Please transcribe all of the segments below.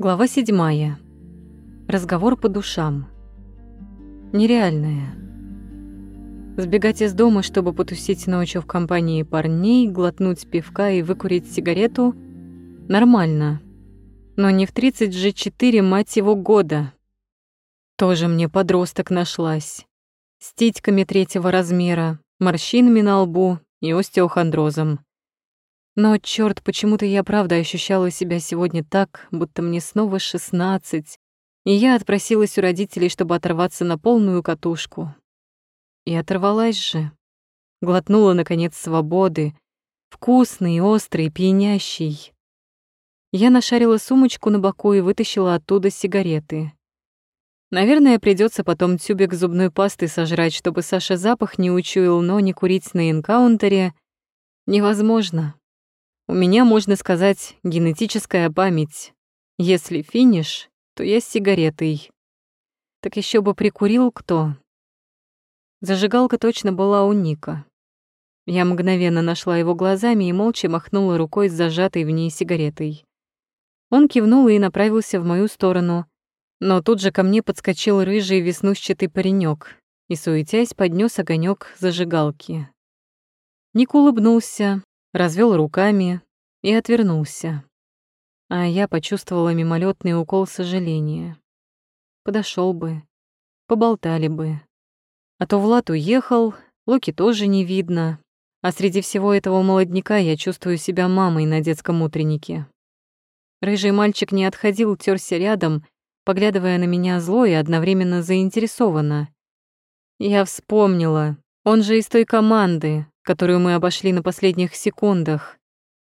Глава седьмая. Разговор по душам. Нереальное. Сбегать из дома, чтобы потусить ночью в компании парней, глотнуть пивка и выкурить сигарету — нормально. Но не в 30 же 4, мать его, года. Тоже мне подросток нашлась. С титьками третьего размера, морщинами на лбу и остеохондрозом. Но, черт, почему-то я правда ощущала себя сегодня так, будто мне снова шестнадцать, и я отпросилась у родителей, чтобы оторваться на полную катушку. И оторвалась же. Глотнула, наконец, свободы. Вкусный, острый, пьянящий. Я нашарила сумочку на боку и вытащила оттуда сигареты. Наверное, придется потом тюбик зубной пасты сожрать, чтобы Саша запах не учуял, но не курить на энкаунтере невозможно. У меня, можно сказать, генетическая память. Если финиш, то я с сигаретой. Так еще бы прикурил кто. Зажигалка точно была у Ника. Я мгновенно нашла его глазами и молча махнула рукой с зажатой в ней сигаретой. Он кивнул и направился в мою сторону, но тут же ко мне подскочил рыжий веснушчатый паренек и, суетясь, поднес огонек зажигалки. Ник улыбнулся, развел руками и отвернулся. А я почувствовала мимолетный укол сожаления. Подошел бы, поболтали бы. А то Влад уехал, Луки тоже не видно, а среди всего этого молодняка я чувствую себя мамой на детском утреннике. Рыжий мальчик не отходил, терся рядом, поглядывая на меня зло и одновременно заинтересованно. Я вспомнила, он же из той команды, которую мы обошли на последних секундах.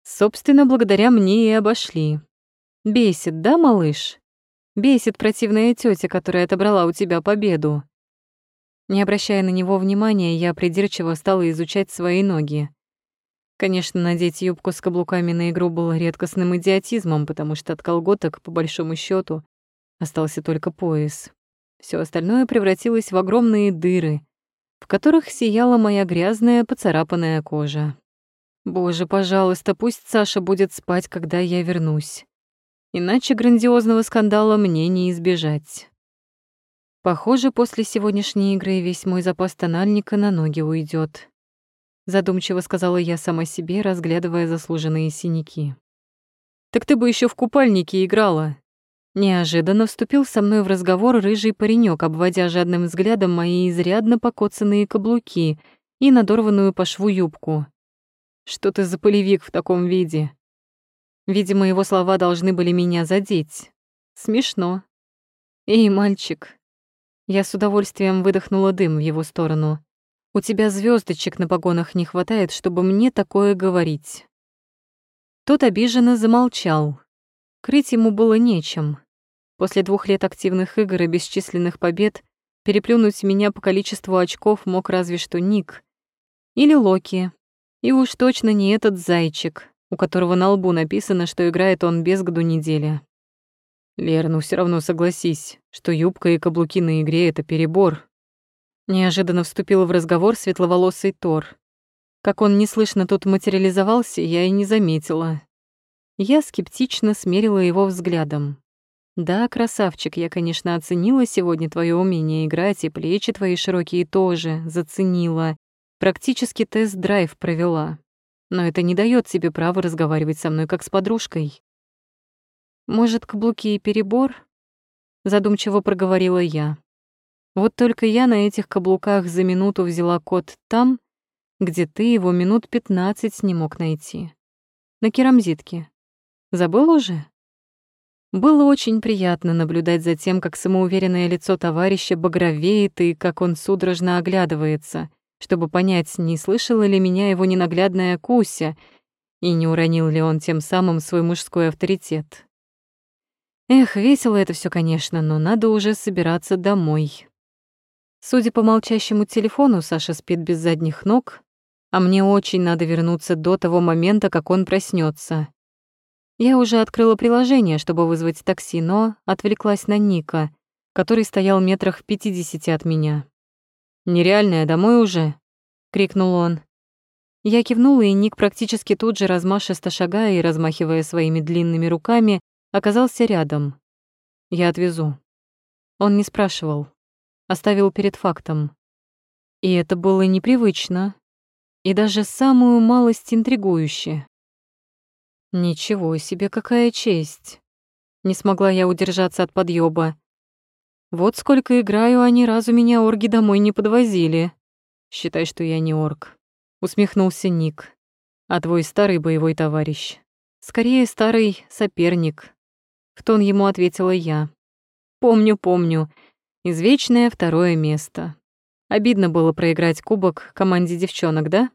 Собственно, благодаря мне и обошли. Бесит, да, малыш? Бесит противная тетя, которая отобрала у тебя победу. Не обращая на него внимания, я придирчиво стала изучать свои ноги. Конечно, надеть юбку с каблуками на игру было редкостным идиотизмом, потому что от колготок, по большому счету, остался только пояс. Все остальное превратилось в огромные дыры, в которых сияла моя грязная поцарапанная кожа. Боже, пожалуйста, пусть Саша будет спать, когда я вернусь. Иначе грандиозного скандала мне не избежать. Похоже, после сегодняшней игры весь мой запас тональника на ноги уйдет. Задумчиво сказала я сама себе, разглядывая заслуженные синяки. «Так ты бы еще в купальнике играла», Неожиданно вступил со мной в разговор рыжий паренек, обводя жадным взглядом мои изрядно покоцанные каблуки и надорванную по шву юбку. «Что ты за полевик в таком виде?» Видимо, его слова должны были меня задеть. Смешно. «Эй, мальчик!» Я с удовольствием выдохнула дым в его сторону. «У тебя звездочек на погонах не хватает, чтобы мне такое говорить». Тот обиженно замолчал. Крыть ему было нечем. После двух лет активных игр и бесчисленных побед переплюнуть меня по количеству очков мог разве что Ник. Или Локи. И уж точно не этот зайчик, у которого на лбу написано, что играет он без году недели. Лер, ну все равно согласись, что юбка и каблуки на игре — это перебор. Неожиданно вступил в разговор светловолосый Тор. Как он неслышно тут материализовался, я и не заметила. Я скептично смерила его взглядом. Да, красавчик, я, конечно, оценила сегодня твое умение играть, и плечи твои широкие тоже заценила. Практически тест-драйв провела. Но это не дает тебе права разговаривать со мной как с подружкой. Может, каблуки и перебор? Задумчиво проговорила я. Вот только я на этих каблуках за минуту взяла код там, где ты его минут пятнадцать не мог найти. На керамзитке. Забыл уже? Было очень приятно наблюдать за тем, как самоуверенное лицо товарища багровеет и как он судорожно оглядывается, чтобы понять, не слышала ли меня его ненаглядная Куся и не уронил ли он тем самым свой мужской авторитет. Эх, весело это все, конечно, но надо уже собираться домой. Судя по молчащему телефону, Саша спит без задних ног, а мне очень надо вернуться до того момента, как он проснется. Я уже открыла приложение, чтобы вызвать такси, но отвлеклась на Ника, который стоял метрах пятидесяти от меня. «Нереальная, домой уже?» — крикнул он. Я кивнула, и Ник практически тут же размашисто шагая и размахивая своими длинными руками, оказался рядом. Я отвезу. Он не спрашивал. Оставил перед фактом. И это было непривычно. И даже самую малость интригующе. Ничего себе, какая честь. Не смогла я удержаться от подъёба. Вот сколько играю, а ни разу меня орги домой не подвозили. Считай, что я не орг. Усмехнулся Ник. А твой старый боевой товарищ. Скорее, старый соперник. В тон ему ответила я. Помню, помню. Извечное второе место. Обидно было проиграть кубок команде девчонок, да?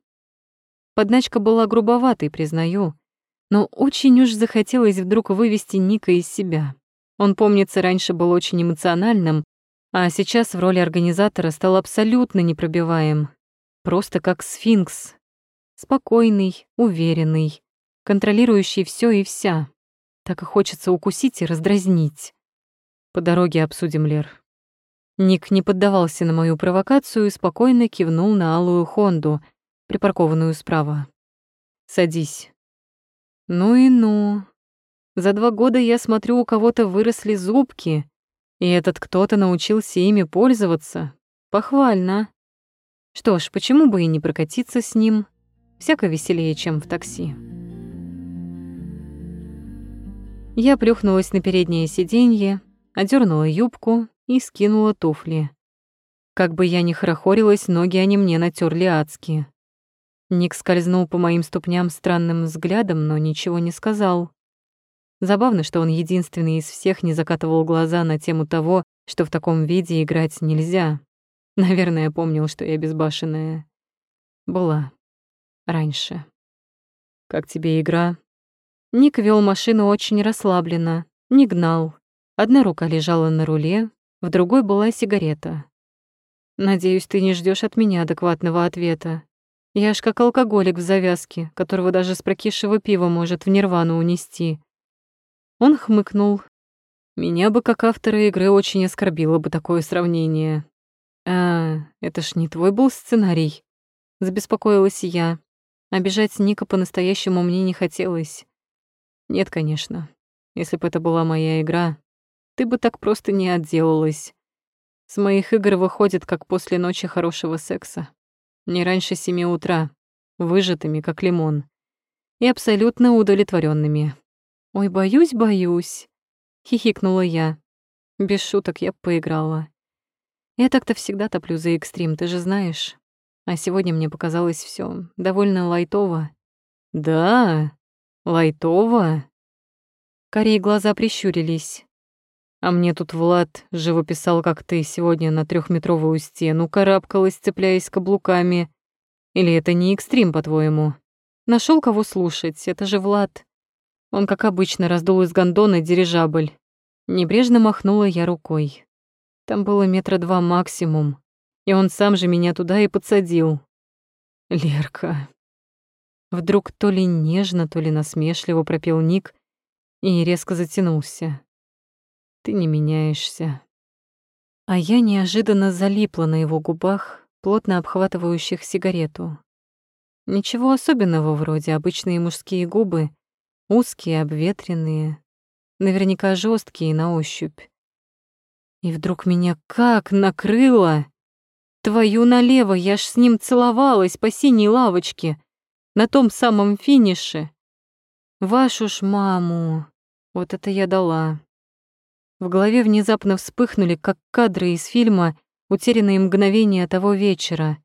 Подначка была грубоватой, признаю. Но очень уж захотелось вдруг вывести Ника из себя. Он, помнится, раньше был очень эмоциональным, а сейчас в роли организатора стал абсолютно непробиваем. Просто как сфинкс. Спокойный, уверенный, контролирующий все и вся. Так и хочется укусить и раздразнить. По дороге обсудим, Лер. Ник не поддавался на мою провокацию и спокойно кивнул на алую Хонду, припаркованную справа. «Садись». «Ну и ну. За два года я смотрю, у кого-то выросли зубки, и этот кто-то научился ими пользоваться. Похвально. Что ж, почему бы и не прокатиться с ним? Всяко веселее, чем в такси». Я плюхнулась на переднее сиденье, одернула юбку и скинула туфли. Как бы я ни хорохорилась, ноги они мне натерли адски. Ник скользнул по моим ступням странным взглядом, но ничего не сказал. Забавно, что он единственный из всех не закатывал глаза на тему того, что в таком виде играть нельзя. Наверное, помнил, что я безбашенная. Была. Раньше. «Как тебе игра?» Ник вел машину очень расслабленно, не гнал, Одна рука лежала на руле, в другой была сигарета. «Надеюсь, ты не ждешь от меня адекватного ответа. Я ж как алкоголик в завязке, которого даже с прокисшего пива может в нирвану унести». Он хмыкнул. «Меня бы, как автора игры, очень оскорбило бы такое сравнение». «А, это ж не твой был сценарий?» Забеспокоилась я. Обижать Ника по-настоящему мне не хотелось. Нет, конечно. Если бы это была моя игра, ты бы так просто не отделалась. С моих игр выходит, как после ночи хорошего секса. Не раньше семи утра, выжатыми, как лимон. И абсолютно удовлетворенными. «Ой, боюсь, боюсь», — хихикнула я. Без шуток я поиграла. Я так-то всегда топлю за экстрим, ты же знаешь. А сегодня мне показалось все довольно лайтово. «Да? Лайтово?» Корей глаза прищурились. А мне тут Влад живописал, как ты сегодня на трехметровую стену карабкалась, цепляясь каблуками. Или это не экстрим, по-твоему? Нашел кого слушать, это же Влад. Он, как обычно, раздул из гондона дирижабль. Небрежно махнула я рукой. Там было метра два максимум, и он сам же меня туда и подсадил. Лерка. Вдруг то ли нежно, то ли насмешливо пропел Ник и резко затянулся. Ты не меняешься. А я неожиданно залипла на его губах, плотно обхватывающих сигарету. Ничего особенного вроде обычные мужские губы, узкие, обветренные, наверняка жесткие на ощупь. И вдруг меня как накрыло! Твою налево, я ж с ним целовалась по синей лавочке, на том самом финише. Вашу ж маму, вот это я дала. В голове внезапно вспыхнули, как кадры из фильма «Утерянные мгновения того вечера».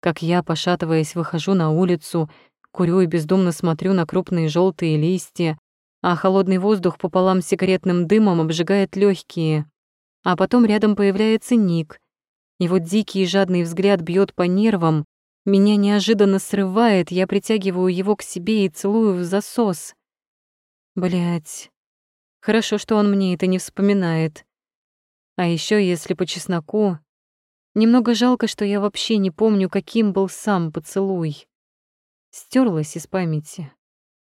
Как я, пошатываясь, выхожу на улицу, курю и бездумно смотрю на крупные желтые листья, а холодный воздух пополам с сигаретным дымом обжигает легкие. А потом рядом появляется Ник. Его дикий и жадный взгляд бьет по нервам, меня неожиданно срывает, я притягиваю его к себе и целую в засос. Блять, Хорошо, что он мне это не вспоминает. А еще, если по чесноку, немного жалко, что я вообще не помню, каким был сам поцелуй. Стерлась из памяти.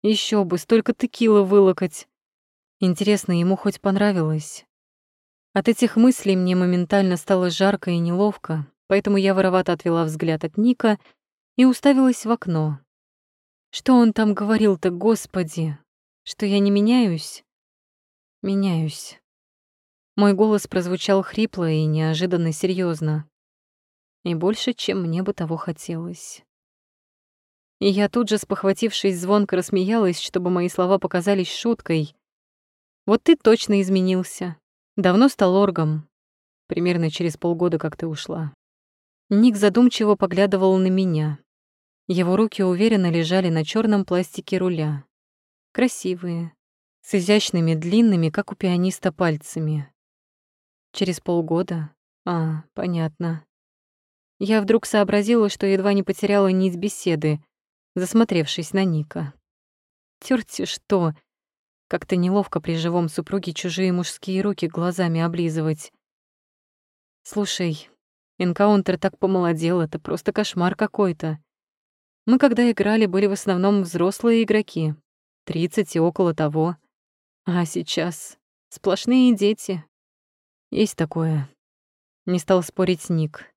Еще бы, столько текила вылокать. Интересно, ему хоть понравилось? От этих мыслей мне моментально стало жарко и неловко, поэтому я воровато отвела взгляд от Ника и уставилась в окно. Что он там говорил-то, господи? Что я не меняюсь? Меняюсь. Мой голос прозвучал хрипло и неожиданно серьезно, И больше, чем мне бы того хотелось. И я тут же, спохватившись, звонко рассмеялась, чтобы мои слова показались шуткой. «Вот ты точно изменился. Давно стал оргом. Примерно через полгода, как ты ушла». Ник задумчиво поглядывал на меня. Его руки уверенно лежали на черном пластике руля. Красивые, с изящными длинными, как у пианиста, пальцами. Через полгода? А, понятно. Я вдруг сообразила, что едва не потеряла нить беседы, засмотревшись на Ника. Тёрти что? Как-то неловко при живом супруге чужие мужские руки глазами облизывать. Слушай, Энкаунтер так помолодел, это просто кошмар какой-то. Мы, когда играли, были в основном взрослые игроки, 30 и около того. А сейчас сплошные дети, есть такое. Не стал спорить Ник.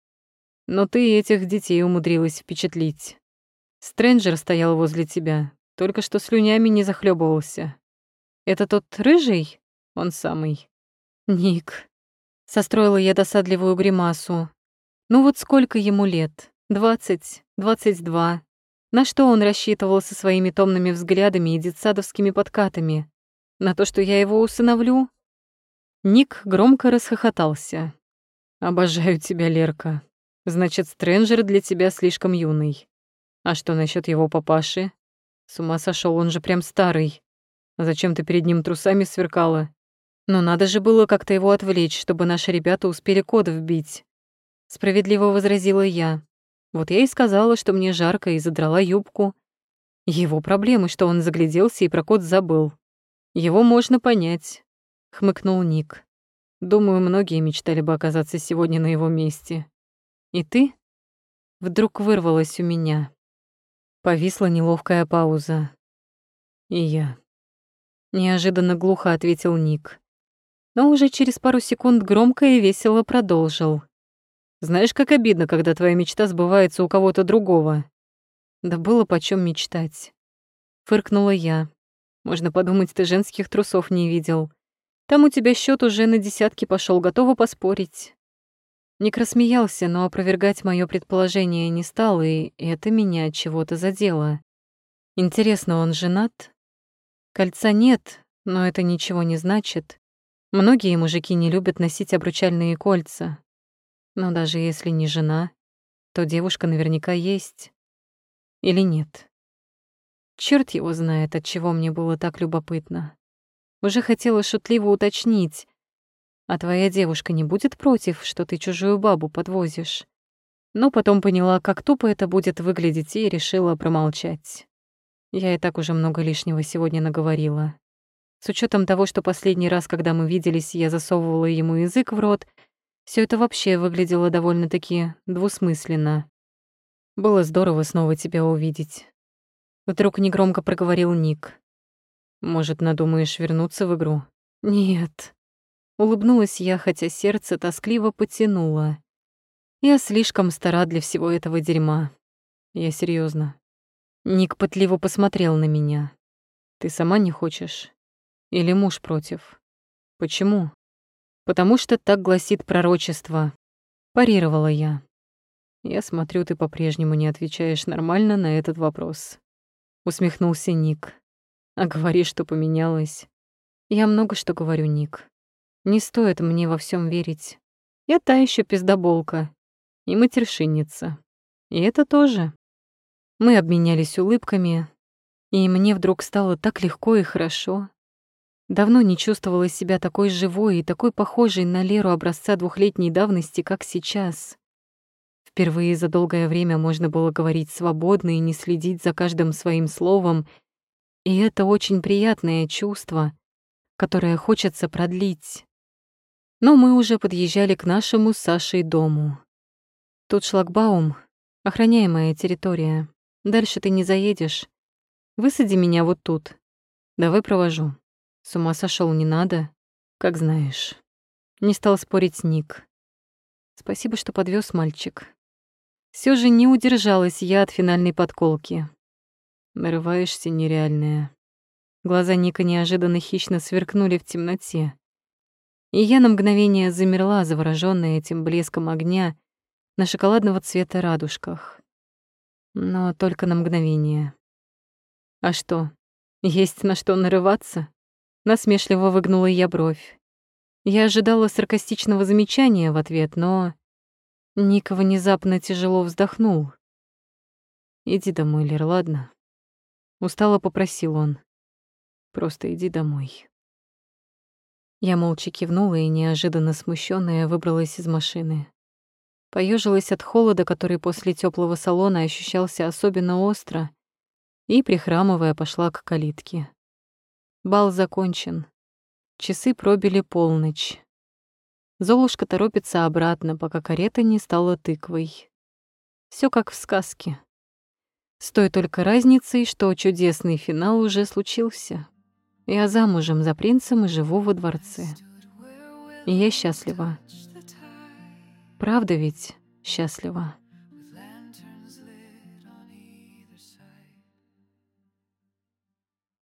Но ты этих детей умудрилась впечатлить. Стрэнджер стоял возле тебя, только что слюнями не захлебывался. Это тот рыжий? Он самый. Ник. Состроила я досадливую гримасу. Ну вот сколько ему лет? Двадцать, двадцать два. На что он рассчитывал со своими томными взглядами и детсадовскими подкатами? На то, что я его усыновлю? Ник громко расхохотался. «Обожаю тебя, Лерка. Значит, Стрэнджер для тебя слишком юный. А что насчет его папаши? С ума сошел, он же прям старый. Зачем ты перед ним трусами сверкала? Но надо же было как-то его отвлечь, чтобы наши ребята успели код вбить. Справедливо возразила я. Вот я и сказала, что мне жарко, и задрала юбку. Его проблемы, что он загляделся и про код забыл. Его можно понять хмыкнул Ник. Думаю, многие мечтали бы оказаться сегодня на его месте. И ты? Вдруг вырвалось у меня. Повисла неловкая пауза. И я. Неожиданно глухо ответил Ник. Но уже через пару секунд громко и весело продолжил. Знаешь, как обидно, когда твоя мечта сбывается у кого-то другого. Да было почем мечтать. Фыркнула я. Можно подумать, ты женских трусов не видел. Там у тебя счет уже на десятки пошел, готова поспорить. Ник рассмеялся, но опровергать мое предположение не стал, и это меня чего-то задело. Интересно, он женат? Кольца нет, но это ничего не значит. Многие мужики не любят носить обручальные кольца. Но даже если не жена, то девушка наверняка есть. Или нет? Черт его знает, от чего мне было так любопытно. Уже хотела шутливо уточнить. «А твоя девушка не будет против, что ты чужую бабу подвозишь?» Но потом поняла, как тупо это будет выглядеть, и решила промолчать. Я и так уже много лишнего сегодня наговорила. С учетом того, что последний раз, когда мы виделись, я засовывала ему язык в рот, все это вообще выглядело довольно-таки двусмысленно. Было здорово снова тебя увидеть. Вдруг негромко проговорил Ник. Может, надумаешь вернуться в игру? Нет. Улыбнулась я, хотя сердце тоскливо потянуло. Я слишком стара для всего этого дерьма. Я серьезно. Ник пытливо посмотрел на меня. Ты сама не хочешь? Или муж против? Почему? Потому что так гласит пророчество. Парировала я. Я смотрю, ты по-прежнему не отвечаешь нормально на этот вопрос. Усмехнулся Ник. А говоришь, что поменялось. Я много что говорю, Ник. Не стоит мне во всем верить. Я та еще пиздоболка. И матершинница. И это тоже. Мы обменялись улыбками, и мне вдруг стало так легко и хорошо. Давно не чувствовала себя такой живой и такой похожей на Леру образца двухлетней давности, как сейчас. Впервые за долгое время можно было говорить свободно и не следить за каждым своим словом — и это очень приятное чувство, которое хочется продлить. Но мы уже подъезжали к нашему с Сашей дому. Тут шлагбаум, охраняемая территория. Дальше ты не заедешь. Высади меня вот тут. Давай провожу. С ума сошел не надо, как знаешь. Не стал спорить Ник. Спасибо, что подвез мальчик. Все же не удержалась я от финальной подколки. Нарываешься нереальная. Глаза Ника неожиданно хищно сверкнули в темноте. И я на мгновение замерла, заворожённая этим блеском огня на шоколадного цвета радужках. Но только на мгновение. А что, есть на что нарываться? Насмешливо выгнула я бровь. Я ожидала саркастичного замечания в ответ, но Ник внезапно тяжело вздохнул. «Иди домой, Лер, ладно?» Устало попросил он. «Просто иди домой». Я молча кивнула и, неожиданно смущенная, выбралась из машины. Поежилась от холода, который после теплого салона ощущался особенно остро, и, прихрамывая, пошла к калитке. Бал закончен. Часы пробили полночь. Золушка торопится обратно, пока карета не стала тыквой. Все как в сказке. С той только разницей, что чудесный финал уже случился. Я замужем за принцем и живу во дворце. И я счастлива. Правда ведь счастлива?